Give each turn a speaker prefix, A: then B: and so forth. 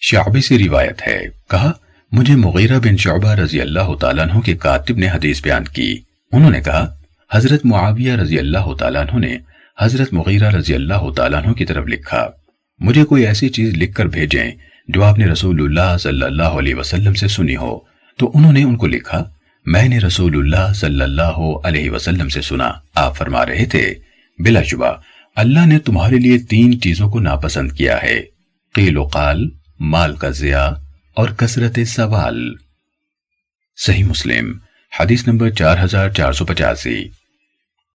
A: شعبی سے روایت ہے۔ کہا، مجھے مغیرہ بن شعبہ رضی اللہ تعالیٰ عنہ کے کاتب نے حدیث بیان کی۔ انہوں نے کہا، حضرت معاویہ رضی اللہ تعالیٰ عنہ نے حضرت مغیرہ رضی اللہ تعالیٰ عنہ کی طرف لکھا، مجھے کوئی ایسی چیز لکھ کر بھیجیں جو آپ نے رسول اللہ صلی اللہ علیہ وسلم سے سنی ہو۔ تو انہوں نے ان کو لکھا، میں نے رسول اللہ صلی اللہ علیہ وسلم سے سنا۔ آپ فرما رہے تھے، بلا شبہ، اللہ نے تمہارے لیے تین چیزوں کو ناپسند کیا ہے۔ قیل و قال مال کا ضیاع اور کثرت سوال۔ صحیح مسلم، حدیث نمبر چار ہزار چار سو پچاسی۔